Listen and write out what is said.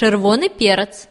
чырвоны перец.